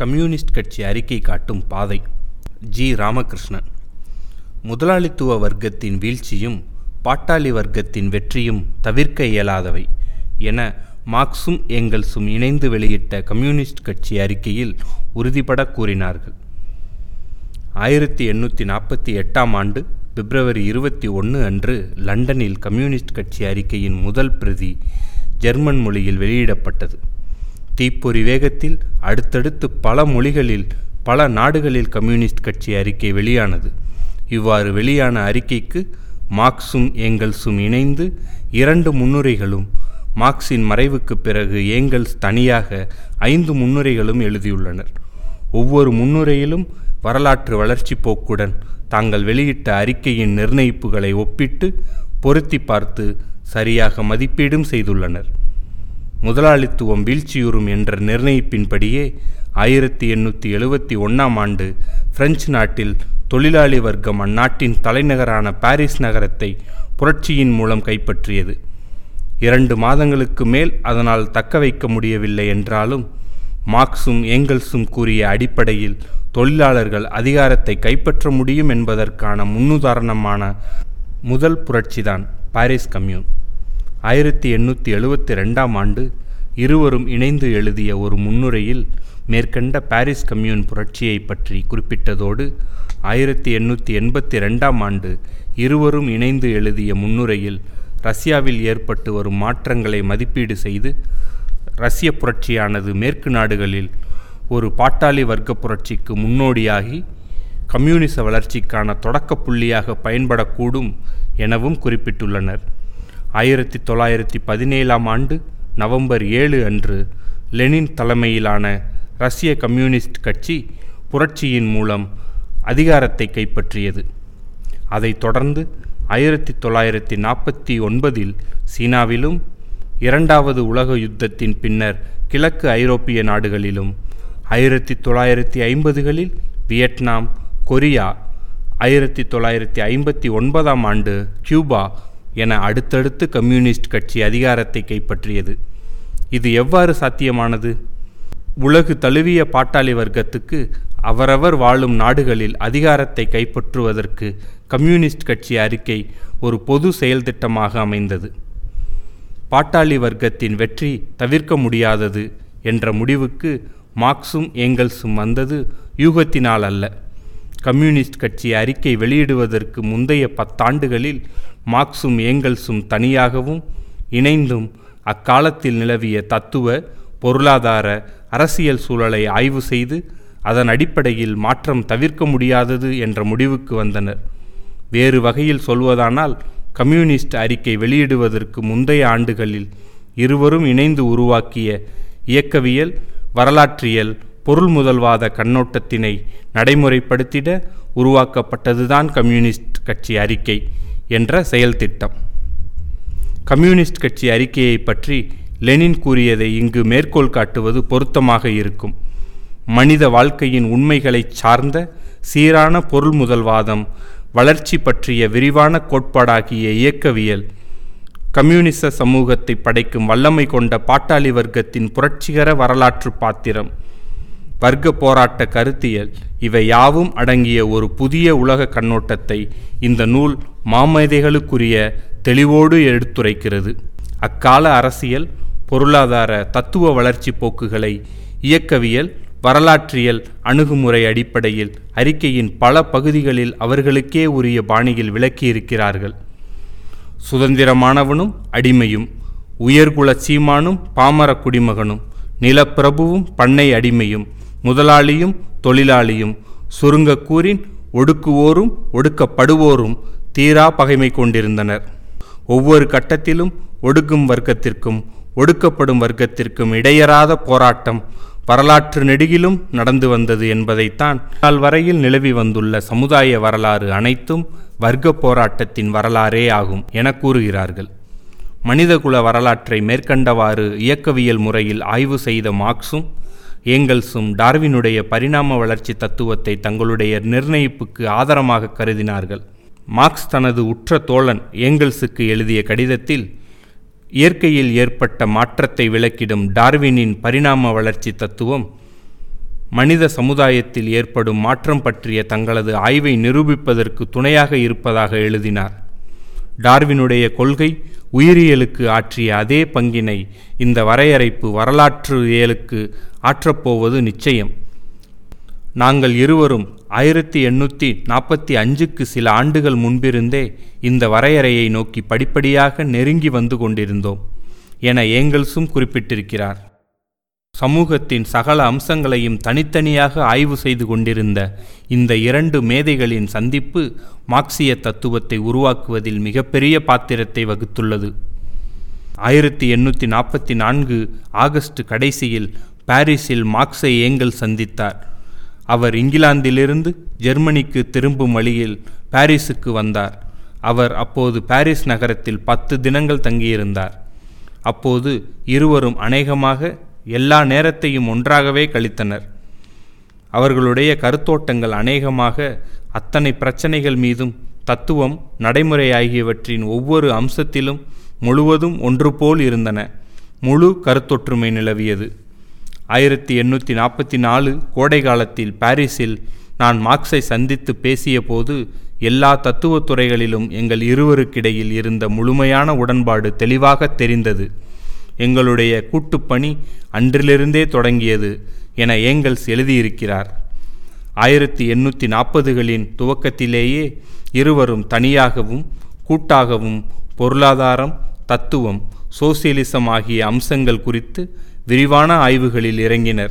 Communist கட்சி அறிக்கை காட்டும் பாதை. ஜி. ராமகிருஷ்ணன். முதலாளித்துவ வர்க்கத்தின் வீழ்ச்சியும் பாட்டாளி வர்க்கத்தின் வெற்றியும் தவிர்க்க இயலாதவை என மார்க்சும் ஏங்கல்ஸும் இணைந்து வெளியிட்ட கம்யூனிஸ்ட் கட்சி அறிக்கையில் உறுதிபட கூறினார்கள். ஆயிரத்தி எண்ணூற்றி நாற்பத்தி எட்டாம் ஆண்டு பிப்ரவரி இருபத்தி ஒன்று அன்று லண்டனில் கம்யூனிஸ்ட் கட்சி அறிக்கையின் முதல் பிரதி ஜெர்மன் மொழியில் வெளியிடப்பட்டது. தீப்பொறி வேகத்தில் அடுத்தடுத்து பல மொழிகளில் பல நாடுகளில் கம்யூனிஸ்ட் கட்சி அறிக்கை வெளியானது. இவ்வாறு வெளியான அறிக்கைக்கு மார்க்சும் ஏங்கல்ஸும் இணைந்து இரண்டு முன்னுரைகளும் மார்க்சின் மறைவுக்கு பிறகு ஏங்கல்ஸ் தனியாக ஐந்து முன்னுரைகளும் எழுதியுள்ளனர். ஒவ்வொரு முன்னுரையிலும் வரலாற்று வளர்ச்சி போக்குடன் தாங்கள் வெளியிட்ட அறிக்கையின் நிர்ணயிப்புகளை ஒப்பிட்டு பொருத்தி பார்த்து சரியாக மதிப்பீடும் செய்துள்ளனர். முதலாளித்துவம் வீழ்ச்சியுறும் என்ற நிர்ணயிப்பின்படியே ஆயிரத்தி எண்ணூற்றி எழுபத்தி ஒன்றாம் ஆண்டு பிரெஞ்சு நாட்டில் தொழிலாளி வர்க்கம் அந்நாட்டின் தலைநகரான பாரிஸ் நகரத்தை புரட்சியின் மூலம் கைப்பற்றியது. இரண்டு மாதங்களுக்கு மேல் அதனால் தக்க வைக்க முடியவில்லை என்றாலும் மார்க்சும் ஏங்கல்ஸும் கூறிய அடிப்படையில் தொழிலாளர்கள் அதிகாரத்தை கைப்பற்ற முடியும் என்பதற்கான முன்னுதாரணமான முதல் புரட்சிதான் பாரிஸ் கம்யூன். ஆயிரத்தி எண்ணூற்றி எழுபத்தி ரெண்டாம் ஆண்டு இருவரும் இணைந்து எழுதிய ஒரு முன்னுரையில் மேற்கண்ட பாரிஸ் கம்யூன் புரட்சியை பற்றி குறிப்பிட்டதோடு ஆயிரத்தி எண்ணூற்றி எண்பத்தி ரெண்டாம் ஆண்டு இருவரும் இணைந்து எழுதிய முன்னுரையில் ரஷ்யாவில் ஏற்பட்டு வரும் மாற்றங்களை மதிப்பீடு செய்து ரஷ்ய புரட்சியானது மேற்கு நாடுகளில் ஒரு பாட்டாளி வர்க்க புரட்சிக்கு முன்னோடியாகி கம்யூனிச வளர்ச்சிக்கான தொடக்க புள்ளியாக பயன்படக்கூடும் எனவும் குறிப்பிட்டுள்ளனர். ஆயிரத்தி தொள்ளாயிரத்தி பதினேழாம் ஆண்டு நவம்பர் ஏழு அன்று லெனின் தலைமையிலான ரஷ்ய கம்யூனிஸ்ட் கட்சி புரட்சியின் மூலம் அதிகாரத்தை கைப்பற்றியது. அதைத் தொடர்ந்து ஆயிரத்தி தொள்ளாயிரத்தி நாற்பத்தி ஒன்பதில் சீனாவிலும் இரண்டாவது உலக யுத்தத்தின் பின்னர் கிழக்கு ஐரோப்பிய நாடுகளிலும் ஆயிரத்தி தொள்ளாயிரத்தி ஐம்பதுகளில் வியட்நாம் கொரியா ஆயிரத்தி தொள்ளாயிரத்தி ஐம்பத்தி ஒன்பதாம் ஆண்டு கியூபா என அடுத்தடுத்து கம்யூனிஸ்ட் கட்சி அதிகாரத்தை கைப்பற்றியது. இது எவ்வாறு சாத்தியமானது? உலகு தழுவிய பாட்டாளி வர்க்கத்துக்கு அவரவர் வாழும் நாடுகளில் அதிகாரத்தை கைப்பற்றுவதற்கு கம்யூனிஸ்ட் கட்சி அறிக்கை ஒரு பொது செயல்திட்டமாக அமைந்தது. பாட்டாளி வர்க்கத்தின் வெற்றி தவிர்க்க முடியாதது என்ற முடிவுக்கு மார்க்சும் ஏங்கல்ஸும் வந்தது யூகத்தினால் அல்ல. கம்யூனிஸ்ட் கட்சி அறிக்கை வெளியிடுவதற்கு முந்தைய பத்தாண்டுகளில் மார்க்சும் ஏங்கல்ஸும் தனியாகவும் இணைந்தும் அக்காலத்தில் நிலவிய தத்துவ பொருளாதார அரசியல் சூழலை ஆய்வு செய்து அதன் அடிப்படையில் மாற்றம் தவிர்க்க முடியாதது என்ற முடிவுக்கு வந்தனர். வேறு வகையில் சொல்வதானால் கம்யூனிஸ்ட் அறிக்கை வெளியிடுவதற்கு முந்தைய ஆண்டுகளில் இருவரும் இணைந்து உருவாக்கிய இயக்கவியல் வரலாற்றியல் பொருள் முதல்வாத கண்ணோட்டத்தினை நடைமுறைப்படுத்திட உருவாக்கப்பட்டதுதான் கம்யூனிஸ்ட் கட்சி அறிக்கை என்ற செயல்திட்டம். கம்யூனிஸ்ட் கட்சி அறிக்கையை பற்றி லெனின் கூறியதை இங்கு மேற்கோள் காட்டுவது பொருத்தமாக இருக்கும். மனித வாழ்க்கையின் உண்மைகளை சார்ந்த சீரான பொருள் முதல்வாதம் வளர்ச்சி பற்றிய விரிவான கோட்பாடாகிய இயக்கவியல் கம்யூனிச சமூகத்தை படைக்கும் வல்லமை கொண்ட பாட்டாளி வர்க்கத்தின் புரட்சிகர வரலாற்று பாத்திரம் வர்க்க போராட்ட கருத்தியல் இவை யாவும் அடங்கிய ஒரு புதிய உலக கண்ணோட்டத்தை இந்த நூல் மாமேதைகளுக்குரிய தெளிவோடு எடுத்துரைக்கிறது. அக்கால அரசியல் பொருளாதார தத்துவ வளர்ச்சி போக்குகளை இயக்கவியல் வரலாற்றியல் அணுகுமுறை அடிப்படையில் அறிக்கையின் பல பகுதிகளில் அவர்களுக்கே உரிய பாணியில் விளக்கியிருக்கிறார்கள். சுதந்திரமானவனும் அடிமையும் உயர்குல சீமானும் பாமர குடிமகனும் நிலப்பிரபுவும் பண்ணை அடிமையும் முதலாளியும் தொழிலாளியும் சுருங்கக்கூறின் ஒடுக்குவோரும் ஒடுக்கப்படுவோரும் தீரா பகைமை கொண்டிருந்தனர். ஒவ்வொரு கட்டத்திலும் ஒடுக்கும் வர்க்கத்திற்கும் ஒடுக்கப்படும் வர்க்கத்திற்கும் இடையறாத போராட்டம் வரலாற்று நெடுகிலும் நடந்து வந்தது என்பதைத்தான் நாள் வரையில் நிலவி வந்துள்ள சமுதாய வரலாறு அனைத்தும் வர்க்க போராட்டத்தின் வரலாறே ஆகும் என கூறுகிறார்கள். மனிதகுல வரலாற்றை மேற்கண்டவாறு இயக்கவியல் முறையில் ஆய்வு செய்த மார்க்ஸும் ஏங்கல்ஸும் டார்வினுடைய பரிணாம வளர்ச்சி தத்துவத்தை தங்களுடைய நிர்ணயிப்புக்கு ஆதாரமாக கருதினார்கள். மார்க்ஸ் தனது உற்ற தோழன் ஏங்கல்ஸுக்கு எழுதிய கடிதத்தில் இயற்கையில் ஏற்பட்ட மாற்றத்தை விளக்கிடும் டார்வினின் பரிணாம வளர்ச்சி தத்துவம் மனித சமுதாயத்தில் ஏற்படும் மாற்றம் பற்றிய தங்களது ஆய்வை நிரூபிப்பதற்கு துணையாக இருப்பதாக எழுதினார். டார்வினுடைய கொள்கை உயிரியலுக்கு ஆற்றிய அதே பங்கினை இந்த வரையறைப்பு வரலாற்றுயியலுக்கு ஆற்றப்போவது நிச்சயம். நாங்கள் இருவரும் ஆயிரத்தி எண்ணூற்றி நாற்பத்தி அஞ்சுக்கு சில ஆண்டுகள் முன்பிருந்தே இந்த வரையறையை நோக்கி படிப்படியாக நெருங்கி வந்து கொண்டிருந்தோம் என ஏங்கல்ஸும் குறிப்பிட்டிருக்கிறார். சமூகத்தின் சகல அம்சங்களையும் தனித்தனியாக ஆய்வு செய்து கொண்டிருந்த இந்த இரண்டு மேதைகளின் சந்திப்பு மார்க்சிய தத்துவத்தை உருவாக்குவதில் மிகப்பெரிய பாத்திரத்தை வகுத்துள்ளது. ஆயிரத்தி எண்ணூற்றி நாற்பத்தி நான்கு ஆகஸ்ட் கடைசியில் பாரிஸில் மார்க்ஸை ஏங்கல் சந்தித்தார். அவர் இங்கிலாந்திலிருந்து ஜெர்மனிக்கு திரும்பும் வழியில் பாரிஸுக்கு வந்தார். அவர் அப்போது பாரிஸ் நகரத்தில் பத்து தினங்கள் தங்கியிருந்தார். அப்போது இருவரும் அநேகமாக எல்லா நேரத்தையும் ஒன்றாகவே கழித்தனர். அவர்களுடைய கருத்தோட்டங்கள் அநேகமாக அத்தனை பிரச்சனைகள் மீதும் தத்துவம் நடைமுறை ஆகியவற்றின் ஒவ்வொரு அம்சத்திலும் முழுவதும் ஒன்று போல் இருந்தன. முழு கருத்தொற்றுமை நிலவியது. ஆயிரத்தி எண்ணூற்றி நாற்பத்தி நாலு கோடை காலத்தில் பாரிஸில் நான் மார்க்ஸை சந்தித்து பேசிய போது எல்லா தத்துவத் துறைகளிலும் எங்கள் இருவருக்கிடையில் இருந்த முழுமையான உடன்பாடு தெளிவாக தெரிந்தது. எங்களுடைய கூட்டுப்பணி அன்றிலிருந்தே தொடங்கியது என ஏங்கல்ஸ் எழுதியிருக்கிறார். ஆயிரத்தி எண்ணூற்றி நாற்பதுகளின் துவக்கத்திலேயே இருவரும் தனியாகவும் கூட்டாகவும் பொருளாதாரம் தத்துவம் சோசியலிசம் ஆகிய அம்சங்கள் குறித்து விரிவான ஆய்வுகளில் இறங்கினர்.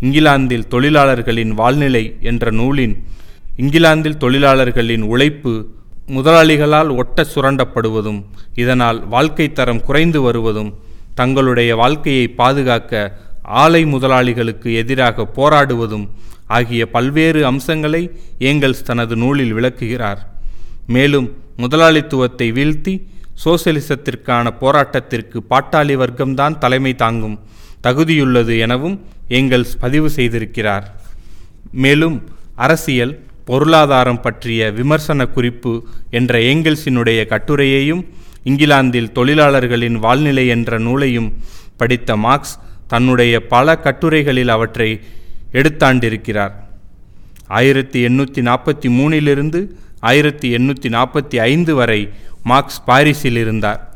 இங்கிலாந்தில் தொழிலாளர்களின் வாழ்நிலை என்ற நூலின் இங்கிலாந்தில் தொழிலாளர்களின் உழைப்பு முதலாளிகளால் ஒட்ட சுரண்டப்படுவதும் இதனால் வாழ்க்கை தரம் குறைந்து வருவதும் தங்களுடைய வாழ்க்கையை பாதுகாக்க ஆலை முதலாளிகளுக்கு எதிராக போராடுவதும் ஆகிய பல்வேறு அம்சங்களை ஏங்கல்ஸ் தனது நூலில் விளக்குகிறார். மேலும் முதலாளித்துவத்தை வீழ்த்தி சோசலிசத்திற்கான போராட்டத்திற்கு பாட்டாளி வர்க்கம்தான் தலைமை தாங்கும் தகுதியுள்ளது எனவும் எங்கள் பதிவு செய்திருக்கிறார். மேலும் அரசியல் பொருளாதாரம் பற்றிய விமர்சன குறிப்பு என்ற ஏங்கல்ஸினுடைய கட்டுரையையும் இங்கிலாந்தில் தொழிலாளர்களின் வாழ்நிலை என்ற நூலையும் படித்த மார்க்ஸ் தன்னுடைய பல கட்டுரைகளில் அவற்றை எடுத்தாண்டிருக்கிறார். ஆயிரத்தி எண்ணூற்றி நாற்பத்தி மூணிலிருந்து ஆயிரத்தி எண்ணூற்றி நாற்பத்தி ஐந்து வரை மார்க்ஸ் பாரிஸில் இருந்தார்.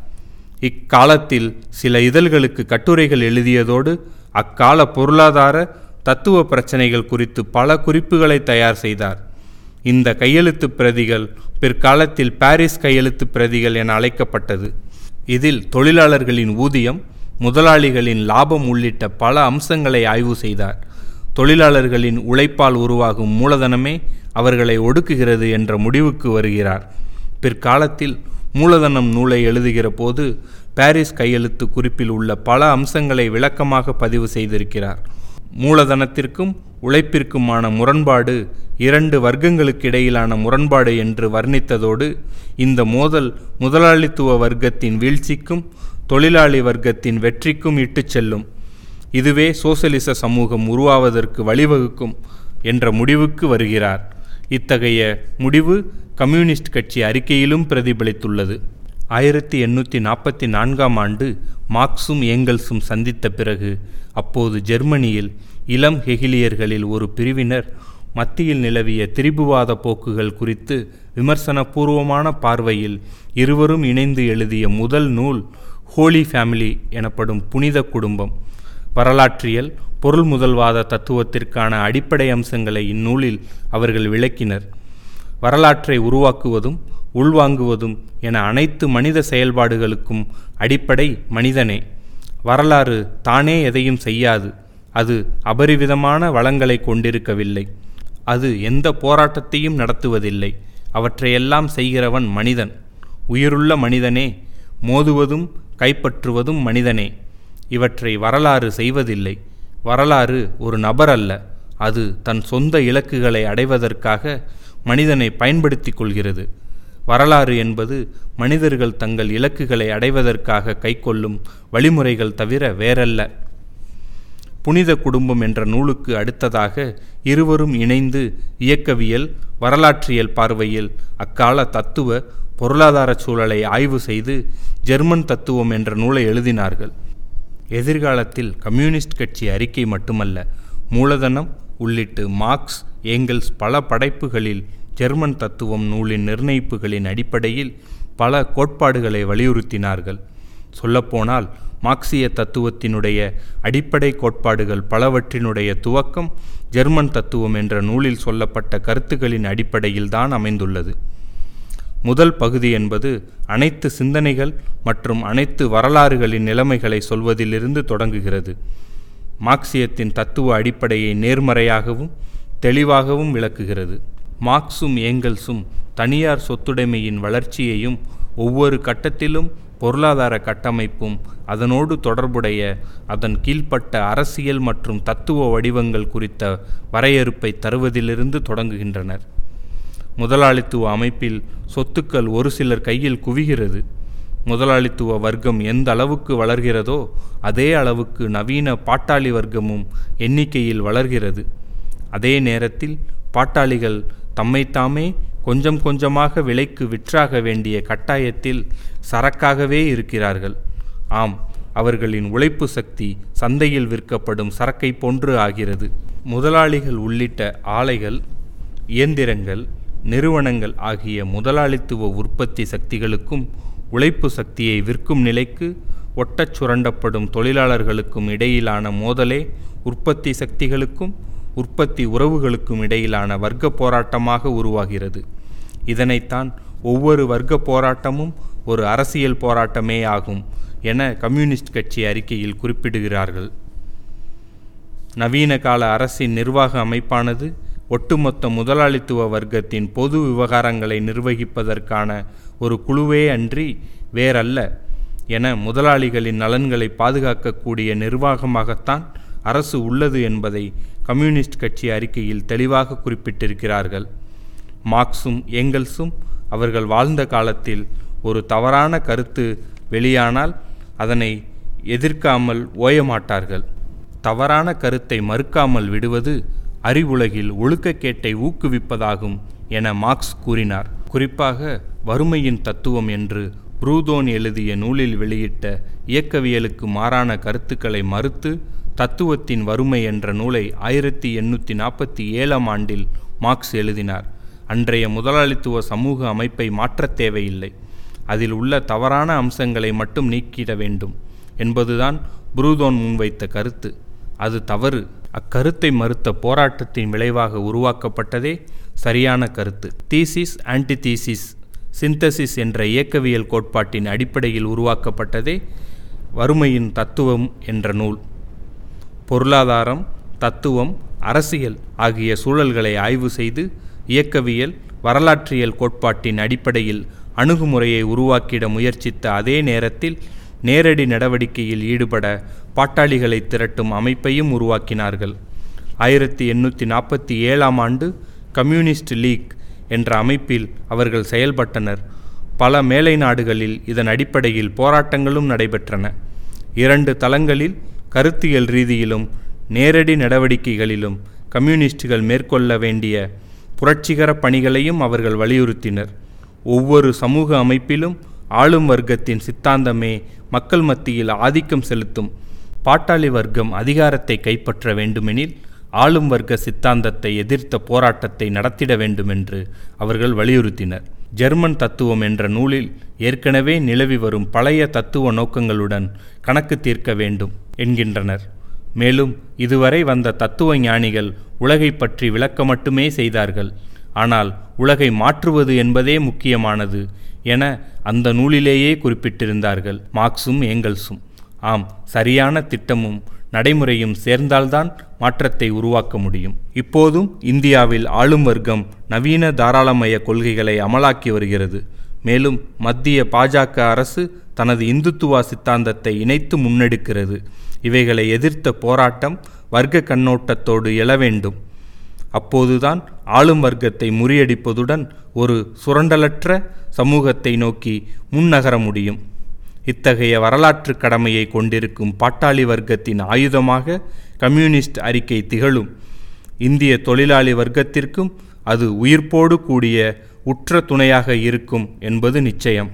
இக்காலத்தில் சில இதழ்களுக்கு கட்டுரைகள் எழுதியதோடு அக்கால பொருளாதார தத்துவ பிரச்சனைகள் குறித்து பல குறிப்புகளை தயார் செய்தார். இந்த கையெழுத்து பிரதிகள் பிற்காலத்தில் பாரிஸ் கையெழுத்து பிரதிகள் என அழைக்கப்பட்டது. இதில் தொழிலாளர்களின் ஊதியம் முதலாளிகளின் லாபம் உள்ளிட்ட பல அம்சங்களை ஆய்வு செய்தார். தொழிலாளர்களின் உழைப்பால் உருவாகும் மூலதனமே அவர்களை ஒடுக்குகிறது என்ற முடிவுக்கு வருகிறார். பிற்காலத்தில் மூலதனம் நூலை எழுதுகிற போது பாரிஸ் கையெழுத்து குறிப்பில் உள்ள பல அம்சங்களை விளக்கமாக பதிவு செய்திருக்கிறார். மூலதனத்திற்கும் உழைப்பிற்குமான முரண்பாடு இரண்டு வர்க்கங்களுக்கு இடையிலான முரண்பாடு என்று வர்ணித்ததோடு இந்த மோதல் முதலாளித்துவ வர்க்கத்தின் வீழ்ச்சிக்கும் தொழிலாளி வர்க்கத்தின் வெற்றிக்கும் இட்டுச் செல்லும். இதுவே சோசலிச சமூகம் உருவாவதற்கு வழிவகுக்கும் என்ற முடிவுக்கு வருகிறார். இத்தகைய முடிவு கம்யூனிஸ்ட் கட்சி அறிக்கையிலும் பிரதிபலித்துள்ளது. ஆயிரத்தி எண்ணூற்றி நாற்பத்தி நான்காம் ஆண்டு மார்க்ஸும் ஏங்கல்ஸும் சந்தித்த பிறகு அப்போது ஜெர்மனியில் இளம் ஹெகிலியர்களில் ஒரு பிரிவினர் மத்தியில் நிலவிய திரிபுவாத போக்குகள் குறித்து விமர்சனபூர்வமான பார்வையில் இருவரும் இணைந்து எழுதிய முதல் நூல் ஹோலி ஃபேமிலி எனப்படும் புனித குடும்பம். வரலாற்றியல் பொருள் முதல்வாத தத்துவத்திற்கான அடிப்படை அம்சங்களை இந்நூலில் அவர்கள் விளக்கினர். வரலாற்றை உருவாக்குவதும் உள்வாங்குவதும் என அனைத்து மனித செயல்பாடுகளுக்கும் அடிப்படை மனிதனே. வரலாறு தானே எதையும் செய்யாது. அது அபரிவிதமான வளங்களை கொண்டிருக்கவில்லை. அது எந்த போராட்டத்தையும் நடத்துவதில்லை. அவற்றையெல்லாம் செய்கிறவன் மனிதன். உயிருள்ள மனிதனே. மோதுவதும் கைப்பற்றுவதும் மனிதனே. இவற்றை வரலாறு செய்வதில்லை. வரலாறு ஒரு நபர் அல்ல. அது தன் சொந்த இலக்குகளை அடைவதற்காக மனிதனை பயன்படுத்தி கொள்கிறது. வரலாறு என்பது மனிதர்கள் தங்கள் இலக்குகளை அடைவதற்காக கைக்கொள்ளும் வழிமுறைகள் தவிர வேறல்ல. புனித குடும்பம் என்ற நூலுக்கு அடுத்ததாக இருவரும் இணைந்து இயக்கவியல் வரலாற்றியல் பார்வையில் அக்கால தத்துவ பொருளாதார சூழலை ஆய்வு செய்து ஜெர்மன் தத்துவம் என்ற நூலை எழுதினார்கள். எதிர்காலத்தில் கம்யூனிஸ்ட் கட்சி அறிக்கை மட்டுமல்ல மூலதனம் உள்ளிட்டு மார்க்ஸ் ஏங்கல்ஸ் பல படைப்புகளில் ஜெர்மன் தத்துவம் நூலின் நிர்ணயிப்புகளின் அடிப்படையில் பல கோட்பாடுகளை வலியுறுத்தினார்கள். சொல்லப்போனால் மார்க்சிய தத்துவத்தினுடைய அடிப்படை கோட்பாடுகள் பலவற்றினுடைய துவக்கம் ஜெர்மன் தத்துவம் என்ற நூலில் சொல்லப்பட்ட கருத்துக்களின் அடிப்படையில்தான் அமைந்துள்ளது. முதல் பகுதி என்பது அனைத்து சிந்தனைகள் மற்றும் அனைத்து வரலாறுகளின் நிலைமைகளை சொல்வதிலிருந்து தொடங்குகிறது. மார்க்சியத்தின் தத்துவ அடிப்படையை நேர்மறையாகவும் தெளிவாகவும் விளக்குகிறது. மார்க்சும் ஏங்கல்ஸும் தனியார் சொத்துடைமையின் வளர்ச்சியையும் ஒவ்வொரு கட்டத்திலும் பொருளாதார கட்டமைப்பும் அதனோடு தொடர்புடைய அதன் கீழ்ப்பட்ட அரசியல் மற்றும் தத்துவ வடிவங்கள் குறித்த வரையறுப்பை தருவதிலிருந்து தொடங்குகின்றனர். முதலாளித்துவ அமைப்பில் சொத்துக்கள் ஒரு சிலர் கையில் குவிகிறது. முதலாளித்துவ வர்க்கம் எந்த அளவுக்கு வளர்கிறதோ அதே அளவுக்கு நவீன பாட்டாளி வர்க்கமும் எண்ணிக்கையில் வளர்கிறது. அதே நேரத்தில் பாட்டாளிகள் தம்மைத்தாமே கொஞ்சம் கொஞ்சமாக விலைக்கு விற்றாக வேண்டிய கட்டாயத்தில் சரக்காகவே இருக்கிறார்கள். ஆம் அவர்களின் உழைப்பு சக்தி சந்தையில் விற்கப்படும் சரக்கை போன்று ஆகிறது. முதலாளிகள் உள்ளிட்ட ஆலைகள் இயந்திரங்கள் நிறுவனங்கள் ஆகிய முதலாளித்துவ உற்பத்தி சக்திகளுக்கும் உழைப்பு சக்தியை விற்கும் நிலைக்கு ஒட்டச் சுரண்டப்படும் தொழிலாளர்களுக்கும் இடையிலான மோதலே உற்பத்தி சக்திகளுக்கும் உற்பத்தி உறவுகளுக்கும் இடையிலான வர்க்க போராட்டமாக உருவாகிறது. இதனைத்தான் ஒவ்வொரு வர்க்க போராட்டமும் ஒரு அரசியல் போராட்டமே ஆகும் என கம்யூனிஸ்ட் கட்சி அறிக்கையில் குறிப்பிடுகிறார்கள். நவீன கால அரசின் நிர்வாக அமைப்பானது ஒட்டுமொத்த முதலாளித்துவ வர்க்கத்தின் பொது விவகாரங்களை நிர்வகிப்பதற்கான ஒரு குழுவே அன்றி வேறல்ல என முதலாளிகளின் நலன்களை பாதுகாக்கக்கூடிய நிர்வாகமாகத்தான் அரசு உள்ளது என்பதை கம்யூனிஸ்ட் கட்சி அறிக்கையில் தெளிவாக குறிப்பிட்டிருக்கிறார்கள். மார்க்ஸும் ஏங்கல்ஸும் அவர்கள் வாழ்ந்த காலத்தில் ஒரு தவறான கருத்து வெளியானால் அதனை எதிர்க்காமல் ஓயமாட்டார்கள். தவறான கருத்தை மறுக்காமல் விடுவது அறிவுலகில் ஒழுக்கக்கேட்டை ஊக்குவிப்பதாகும் என மார்க்ஸ் கூறினார். குறிப்பாக வறுமையின் தத்துவம் என்று புரூதோன் எழுதிய நூலில் வெளியிட்ட இயக்கவியலுக்கு மாறான கருத்துக்களை மறுத்து தத்துவத்தின் வறுமை என்ற நூலை ஆயிரத்தி எண்ணூற்றி நாற்பத்தி ஏழாம் ஆண்டில் மார்க்ஸ் எழுதினார். அன்றைய முதலாளித்துவ சமூக அமைப்பை மாற்றத் தேவையில்லை. அதில் உள்ள தவறான அம்சங்களை மட்டும் நீக்கிட வேண்டும் என்பதுதான் புரூதோன் முன்வைத்த கருத்து. அது தவறு அக்கருத்தை மறுத்த போராட்டத்தின் விளைவாக உருவாக்கப்பட்டதே சரியான கருத்து. தீசிஸ் ஆன்டிதீசிஸ் சிந்தசிஸ் என்ற இயக்கவியல் கோட்பாட்டின் அடிப்படையில் உருவாக்கப்பட்டதே வறுமையின் தத்துவம் என்ற நூல். பொருளாதாரம் தத்துவம் அரசியல் ஆகிய சூழல்களை ஆய்வு செய்து இயக்கவியல் வரலாற்றியல் கோட்பாட்டின் அடிப்படையில் அணுகுமுறையை உருவாக்கிட முயற்சித்த அதே நேரத்தில் நேரடி நடவடிக்கையில் ஈடுபட பாட்டாளிகளை திரட்டும் அமைப்பையும் உருவாக்கினார்கள். ஆயிரத்தி எண்ணூற்றி நாற்பத்தி ஏழாம் ஆண்டு கம்யூனிஸ்ட் லீக் என்ற அமைப்பில் அவர்கள் செயல்பட்டனர். பல மேலை நாடுகளில் இதன் அடிப்படையில் போராட்டங்களும் நடைபெற்றன. இரண்டு தளங்களில் கருத்தியல் ரீதியிலும் நேரடி நடவடிக்கைகளிலும் கம்யூனிஸ்டுகள் மேற்கொள்ள வேண்டிய புரட்சிகர பணிகளையும் அவர்கள் வலியுறுத்தினர். ஒவ்வொரு சமூக அமைப்பிலும் ஆளும் வர்க்கத்தின் சித்தாந்தமே மக்கள் மத்தியில் ஆதிக்கம் செலுத்தும். பாட்டாளி வர்க்கம் அதிகாரத்தை கைப்பற்ற வேண்டுமெனில் ஆளும் வர்க்க சித்தாந்தத்தை எதிர்த்த போராட்டத்தை நடத்திட வேண்டுமென்று அவர்கள் வலியுறுத்தினர். ஜெர்மன் தத்துவம் என்ற நூலில் ஏற்கனவே நிலவி வரும் பழைய தத்துவ நோக்கங்களுடன் கணக்கு தீர்க்க வேண்டும் என்கின்றனர். மேலும் இதுவரை வந்த தத்துவ ஞானிகள் உலகை பற்றி விளக்க மட்டுமே செய்தார்கள். ஆனால் உலகை மாற்றுவது என்பதே முக்கியமானது என அந்த நூலிலேயே குறிப்பிட்டிருந்தார்கள். மார்க்சும் ஏங்கல்ஸும். ஆம் சரியான திட்டமும் நடைமுறையும் சேர்ந்தால்தான் மாற்றத்தை உருவாக்க முடியும். இப்போதும் இந்தியாவில் ஆளும் வர்க்கம் நவீன தாராளமய கொள்கைகளை அமலாக்கி வருகிறது. மேலும் மத்திய பாஜக அரசு தனது இந்துத்துவா சித்தாந்தத்தை இணைத்து முன்னெடுக்கிறது. இவைகளை எதிர்த்த போராட்டம் வர்க்க கண்ணோட்டத்தோடு எழ வேண்டும். அப்போதுதான் ஆளும் வர்க்கத்தை முறியடிப்பதுடன் ஒரு சுரண்டலற்ற சமூகத்தை நோக்கி முன்னகர முடியும். இத்தகைய வரலாற்று கடமையை கொண்டிருக்கும் பாட்டாளி வர்க்கத்தின் ஆயுதமாக கம்யூனிஸ்ட் அறிக்கை திகழும். இந்திய தொழிலாளி வர்க்கத்திற்கும் அது உயிர்ப்போடு கூடிய உற்ற துணையாக இருக்கும் என்பது நிச்சயம்.